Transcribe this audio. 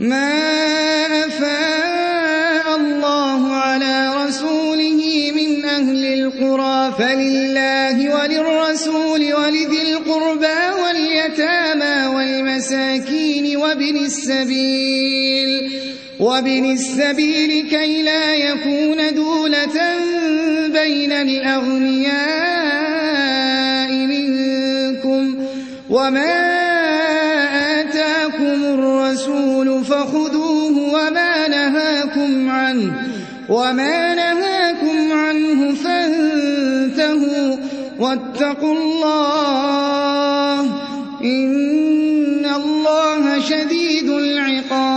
ما أفاء الله على رسوله من أهل القرى فلله وللرسول ولذي القربى واليتامى والمساكين وابن السبيل وابن السبيل كي لا يكون دولة بين الأغنياء منكم. وما الرسول فخذوه وما نهاكم عنه وما نهاكم عنه فانتهوا واتقوا الله إن الله شديد العقاب.